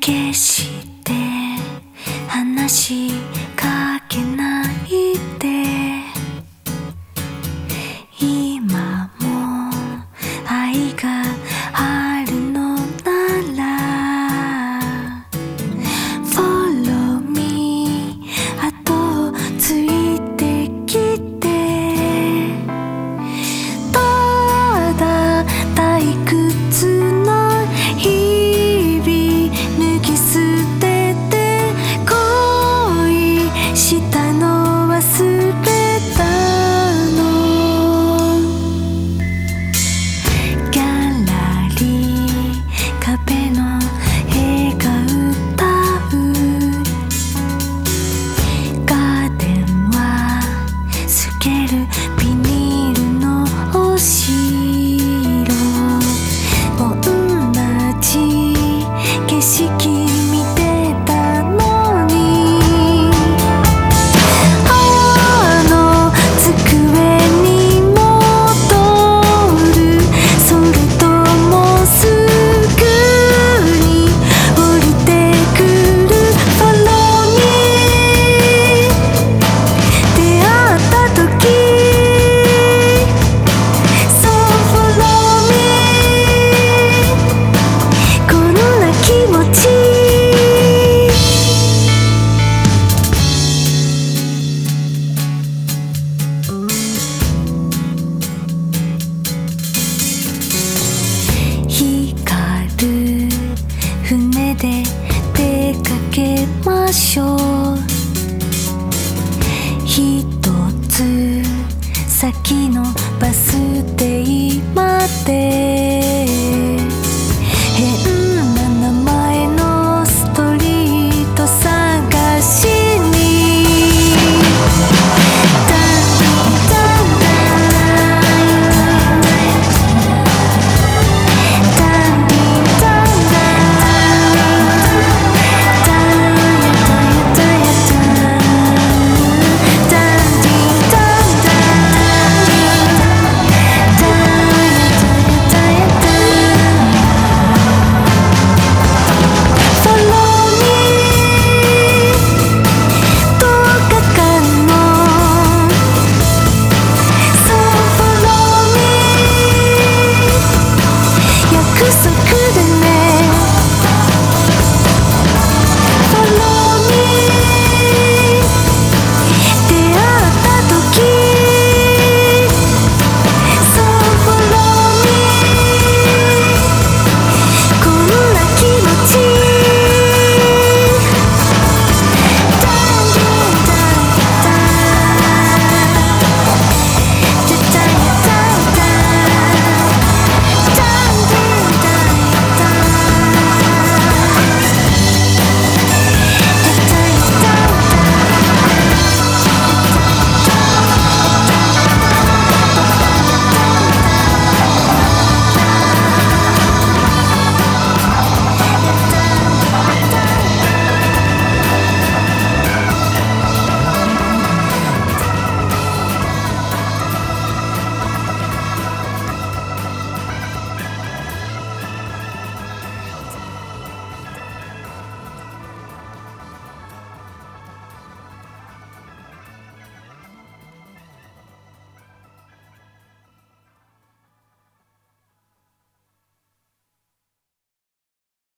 決して話 show